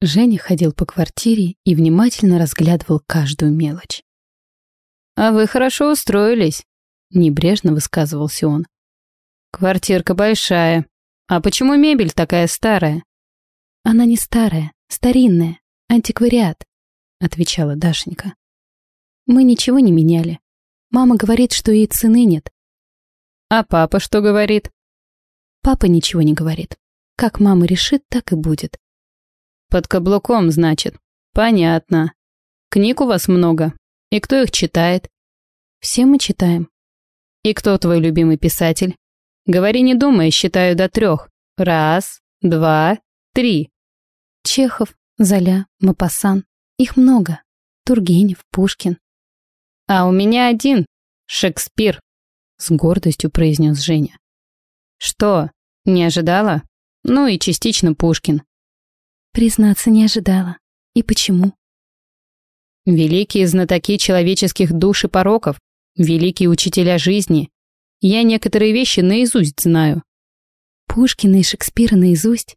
Женя ходил по квартире и внимательно разглядывал каждую мелочь. «А вы хорошо устроились», — небрежно высказывался он. «Квартирка большая. А почему мебель такая старая?» «Она не старая, старинная, антиквариат», — отвечала Дашенька. «Мы ничего не меняли. Мама говорит, что ей цены нет». «А папа что говорит?» «Папа ничего не говорит. Как мама решит, так и будет». «Под каблуком, значит. Понятно. Книг у вас много. И кто их читает?» «Все мы читаем». «И кто твой любимый писатель?» «Говори, не думая, считаю до трех. Раз, два, три». Чехов, Золя, Мапасан. Их много. Тургенев, Пушкин. «А у меня один. Шекспир», — с гордостью произнес Женя. «Что, не ожидала? Ну и частично Пушкин». Признаться, не ожидала. И почему? Великие знатоки человеческих душ и пороков, великие учителя жизни. Я некоторые вещи наизусть знаю. Пушкина и Шекспира наизусть?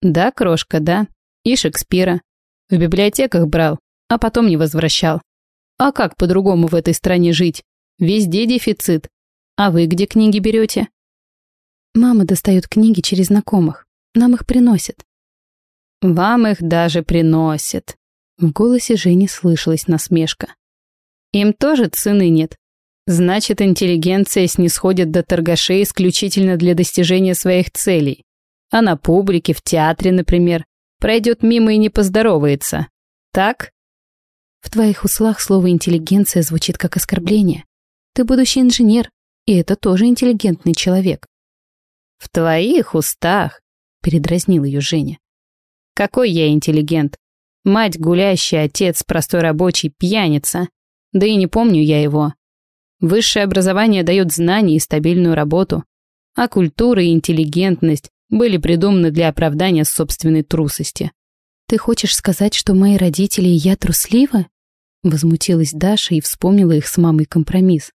Да, крошка, да. И Шекспира. В библиотеках брал, а потом не возвращал. А как по-другому в этой стране жить? Везде дефицит. А вы где книги берете? Мама достает книги через знакомых. Нам их приносят. Вам их даже приносят. В голосе Жени слышалась насмешка. Им тоже цены нет. Значит, интеллигенция снисходит до торгашей исключительно для достижения своих целей. А на публике, в театре, например, пройдет мимо и не поздоровается. Так? В твоих услах слово «интеллигенция» звучит как оскорбление. Ты будущий инженер, и это тоже интеллигентный человек. В твоих устах, передразнил ее Женя. Какой я интеллигент? Мать гулящая, отец простой рабочий, пьяница. Да и не помню я его. Высшее образование дает знания и стабильную работу. А культура и интеллигентность были придуманы для оправдания собственной трусости. «Ты хочешь сказать, что мои родители и я трусливы?» Возмутилась Даша и вспомнила их с мамой компромисс.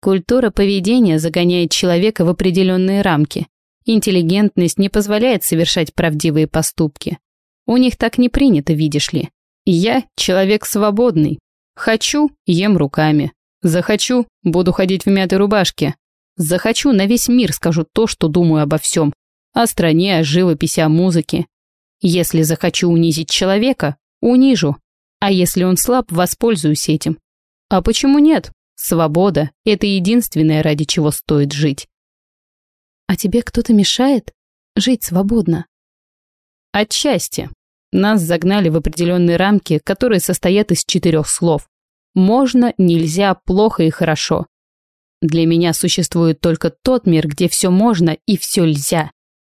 Культура поведения загоняет человека в определенные рамки. Интеллигентность не позволяет совершать правдивые поступки. У них так не принято, видишь ли. Я человек свободный. Хочу – ем руками. Захочу – буду ходить в мятой рубашке. Захочу – на весь мир скажу то, что думаю обо всем. О стране, о живописи, о музыке. Если захочу унизить человека, унижу. А если он слаб, воспользуюсь этим. А почему нет? Свобода – это единственное, ради чего стоит жить. А тебе кто-то мешает жить свободно? Отчасти. Нас загнали в определенные рамки, которые состоят из четырех слов. Можно, нельзя, плохо и хорошо. Для меня существует только тот мир, где все можно и все нельзя.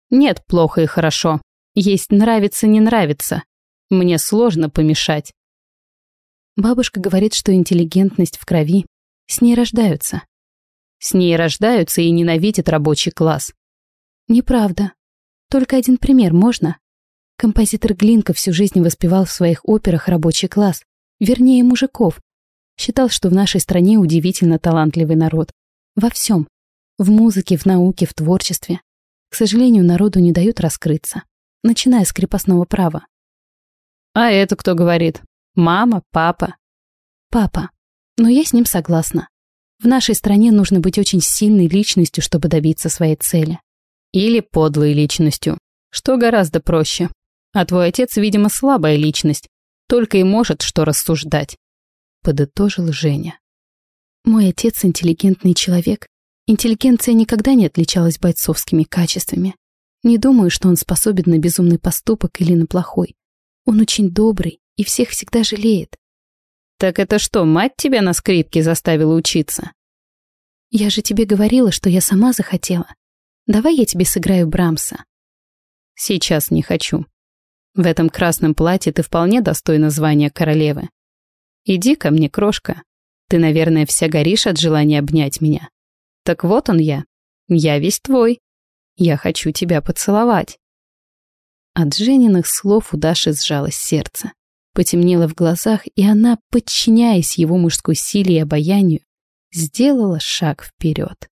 Нет плохо и хорошо. Есть нравится, не нравится. Мне сложно помешать. Бабушка говорит, что интеллигентность в крови. С ней рождаются. С ней рождаются и ненавидят рабочий класс. Неправда. Только один пример можно? Композитор Глинка всю жизнь воспевал в своих операх рабочий класс, вернее, мужиков. Считал, что в нашей стране удивительно талантливый народ. Во всем. В музыке, в науке, в творчестве. К сожалению, народу не дают раскрыться начиная с крепостного права. А это кто говорит? Мама, папа? Папа. Но я с ним согласна. В нашей стране нужно быть очень сильной личностью, чтобы добиться своей цели. Или подлой личностью, что гораздо проще. А твой отец, видимо, слабая личность, только и может что рассуждать. Подытожил Женя. Мой отец интеллигентный человек. Интеллигенция никогда не отличалась бойцовскими качествами. Не думаю, что он способен на безумный поступок или на плохой. Он очень добрый и всех всегда жалеет. Так это что, мать тебя на скрипке заставила учиться? Я же тебе говорила, что я сама захотела. Давай я тебе сыграю Брамса. Сейчас не хочу. В этом красном платье ты вполне достойна звания королевы. Иди ко мне, крошка. Ты, наверное, вся горишь от желания обнять меня. Так вот он я. Я весь твой. Я хочу тебя поцеловать». От Жениных слов у Даши сжалось сердце. Потемнело в глазах, и она, подчиняясь его мужской силе и обаянию, сделала шаг вперед.